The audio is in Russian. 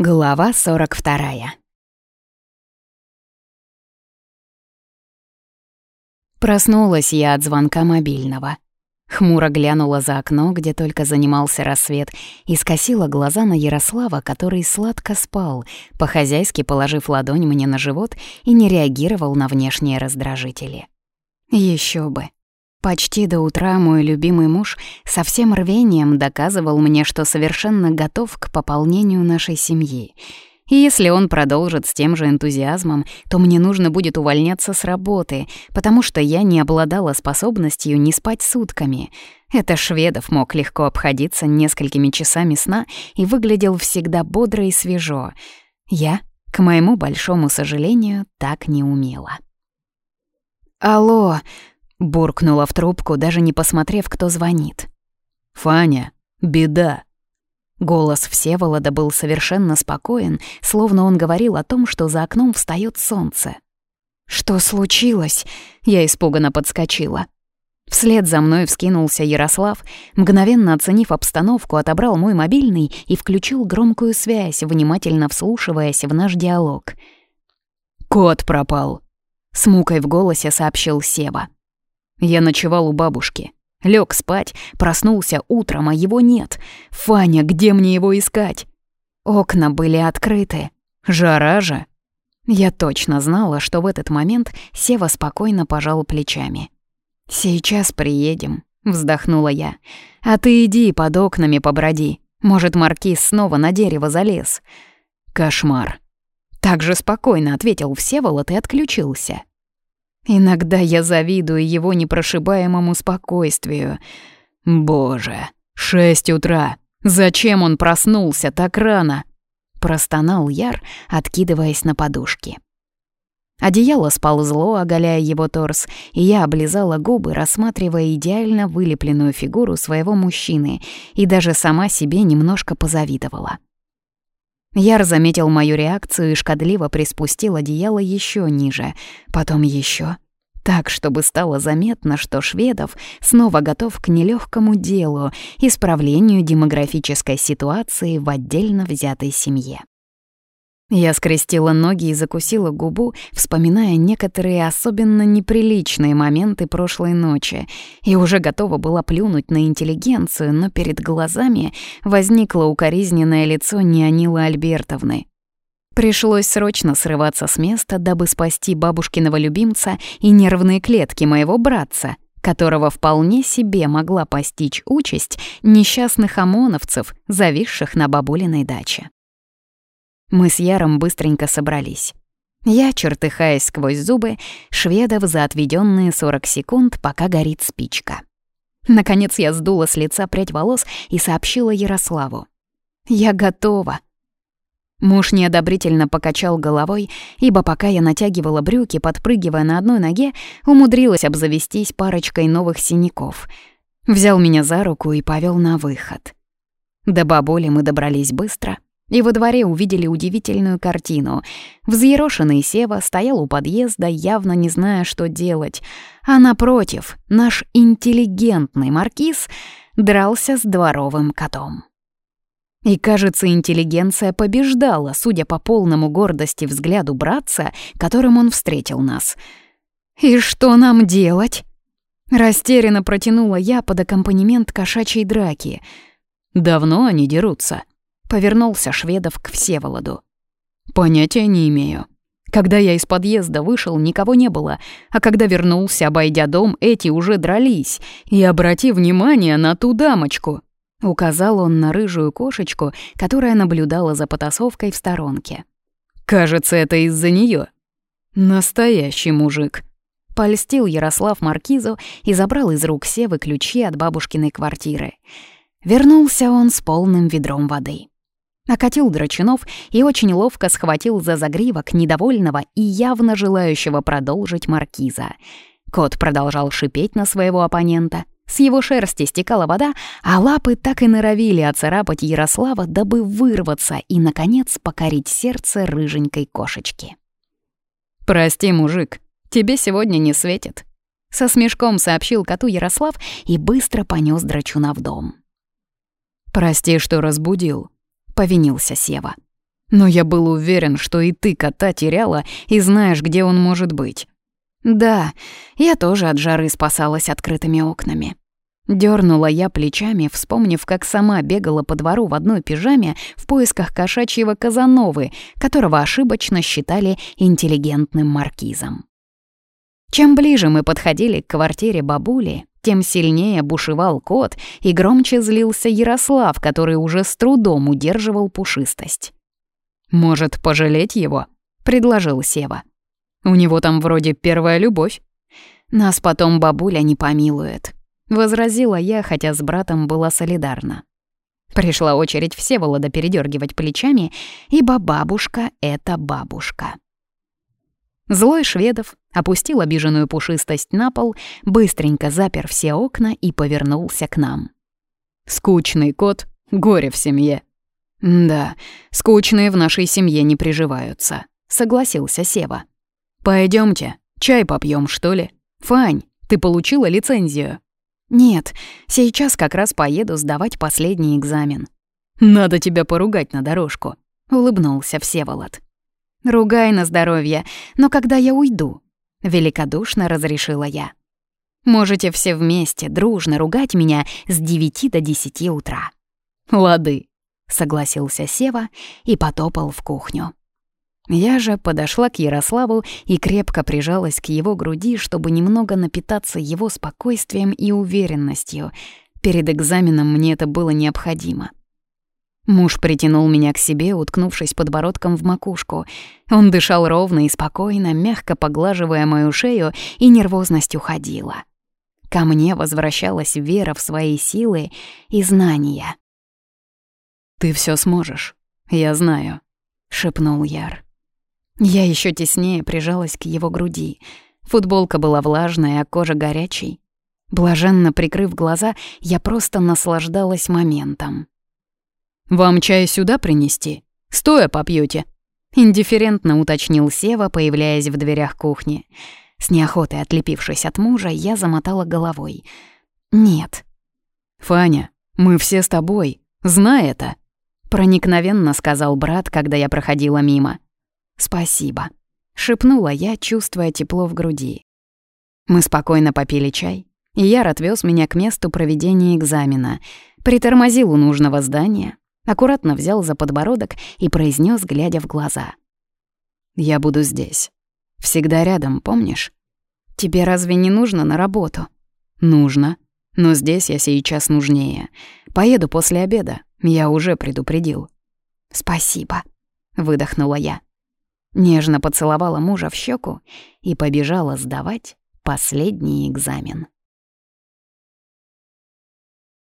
Глава 42 Проснулась я от звонка мобильного. Хмуро глянула за окно, где только занимался рассвет, и скосила глаза на Ярослава, который сладко спал, по-хозяйски положив ладонь мне на живот и не реагировал на внешние раздражители. Еще бы. Почти до утра мой любимый муж со всем рвением доказывал мне, что совершенно готов к пополнению нашей семьи. И если он продолжит с тем же энтузиазмом, то мне нужно будет увольняться с работы, потому что я не обладала способностью не спать сутками. Это шведов мог легко обходиться несколькими часами сна и выглядел всегда бодро и свежо. Я, к моему большому сожалению, так не умела. «Алло!» Буркнула в трубку, даже не посмотрев, кто звонит. «Фаня, беда!» Голос Всеволода был совершенно спокоен, словно он говорил о том, что за окном встает солнце. «Что случилось?» Я испуганно подскочила. Вслед за мной вскинулся Ярослав, мгновенно оценив обстановку, отобрал мой мобильный и включил громкую связь, внимательно вслушиваясь в наш диалог. «Кот пропал», — с мукой в голосе сообщил Себа. Я ночевал у бабушки. Лег спать, проснулся утром, а его нет. Фаня, где мне его искать? Окна были открыты. Жара же. Я точно знала, что в этот момент Сева спокойно пожал плечами. «Сейчас приедем», — вздохнула я. «А ты иди под окнами поброди. Может, маркиз снова на дерево залез». «Кошмар». Так же спокойно ответил Всеволод и отключился. Иногда я завидую его непрошибаемому спокойствию. «Боже, шесть утра! Зачем он проснулся так рано?» Простонал Яр, откидываясь на подушки. Одеяло сползло, оголяя его торс, и я облизала губы, рассматривая идеально вылепленную фигуру своего мужчины, и даже сама себе немножко позавидовала. Яр заметил мою реакцию и шкодливо приспустил одеяло еще ниже, потом еще, так, чтобы стало заметно, что Шведов снова готов к нелегкому делу — исправлению демографической ситуации в отдельно взятой семье. Я скрестила ноги и закусила губу, вспоминая некоторые особенно неприличные моменты прошлой ночи, и уже готова была плюнуть на интеллигенцию, но перед глазами возникло укоризненное лицо Неонилы Альбертовны. Пришлось срочно срываться с места, дабы спасти бабушкиного любимца и нервные клетки моего братца, которого вполне себе могла постичь участь несчастных ОМОНовцев, зависших на бабулиной даче. Мы с Яром быстренько собрались. Я, чертыхаясь сквозь зубы, шведов за отведенные 40 секунд, пока горит спичка. Наконец я сдула с лица прядь волос и сообщила Ярославу. «Я готова». Муж неодобрительно покачал головой, ибо пока я натягивала брюки, подпрыгивая на одной ноге, умудрилась обзавестись парочкой новых синяков. Взял меня за руку и повел на выход. До бабули мы добрались быстро — и во дворе увидели удивительную картину. Взъерошенный Сева стоял у подъезда, явно не зная, что делать. А напротив, наш интеллигентный маркиз дрался с дворовым котом. И, кажется, интеллигенция побеждала, судя по полному гордости взгляду братца, которым он встретил нас. «И что нам делать?» Растерянно протянула я под аккомпанемент кошачьей драки. «Давно они дерутся?» Повернулся Шведов к Всеволоду. «Понятия не имею. Когда я из подъезда вышел, никого не было, а когда вернулся, обойдя дом, эти уже дрались. И обрати внимание на ту дамочку!» Указал он на рыжую кошечку, которая наблюдала за потасовкой в сторонке. «Кажется, это из-за нее. Настоящий мужик». Польстил Ярослав Маркизу и забрал из рук Севы ключи от бабушкиной квартиры. Вернулся он с полным ведром воды. Окатил драчунов и очень ловко схватил за загривок недовольного и явно желающего продолжить маркиза. Кот продолжал шипеть на своего оппонента. С его шерсти стекала вода, а лапы так и норовили оцарапать Ярослава, дабы вырваться и, наконец, покорить сердце рыженькой кошечки. «Прости, мужик, тебе сегодня не светит», — со смешком сообщил коту Ярослав и быстро понёс драчуна в дом. «Прости, что разбудил», повинился Сева. Но я был уверен, что и ты кота теряла и знаешь, где он может быть. Да, я тоже от жары спасалась открытыми окнами. Дёрнула я плечами, вспомнив, как сама бегала по двору в одной пижаме в поисках кошачьего Казановы, которого ошибочно считали интеллигентным маркизом. Чем ближе мы подходили к квартире бабули, тем сильнее бушевал кот и громче злился Ярослав, который уже с трудом удерживал пушистость. «Может, пожалеть его?» — предложил Сева. «У него там вроде первая любовь». «Нас потом бабуля не помилует», — возразила я, хотя с братом была солидарна. Пришла очередь Всеволода передергивать плечами, ибо бабушка — это бабушка. Злой Шведов опустил обиженную пушистость на пол, быстренько запер все окна и повернулся к нам. «Скучный кот, горе в семье», «Да, скучные в нашей семье не приживаются», — согласился Сева. Пойдемте, чай попьем, что ли? Фань, ты получила лицензию?» «Нет, сейчас как раз поеду сдавать последний экзамен». «Надо тебя поругать на дорожку», — улыбнулся Всеволод. «Ругай на здоровье, но когда я уйду?» — великодушно разрешила я. «Можете все вместе дружно ругать меня с девяти до десяти утра». «Лады», — согласился Сева и потопал в кухню. Я же подошла к Ярославу и крепко прижалась к его груди, чтобы немного напитаться его спокойствием и уверенностью. Перед экзаменом мне это было необходимо. Муж притянул меня к себе, уткнувшись подбородком в макушку. Он дышал ровно и спокойно, мягко поглаживая мою шею, и нервозность уходила. Ко мне возвращалась вера в свои силы и знания. «Ты все сможешь, я знаю», — шепнул Яр. Я еще теснее прижалась к его груди. Футболка была влажная, а кожа горячей. Блаженно прикрыв глаза, я просто наслаждалась моментом. «Вам чай сюда принести? Стоя попьете? Индифферентно уточнил Сева, появляясь в дверях кухни. С неохотой отлепившись от мужа, я замотала головой. «Нет». «Фаня, мы все с тобой. Знай это», Проникновенно сказал брат, когда я проходила мимо. «Спасибо», — шепнула я, чувствуя тепло в груди. Мы спокойно попили чай, и Яр отвез меня к месту проведения экзамена, притормозил у нужного здания, аккуратно взял за подбородок и произнес, глядя в глаза. «Я буду здесь. Всегда рядом, помнишь?» «Тебе разве не нужно на работу?» «Нужно. Но здесь я сейчас нужнее. Поеду после обеда. Я уже предупредил. «Спасибо», — выдохнула я. Нежно поцеловала мужа в щеку и побежала сдавать последний экзамен.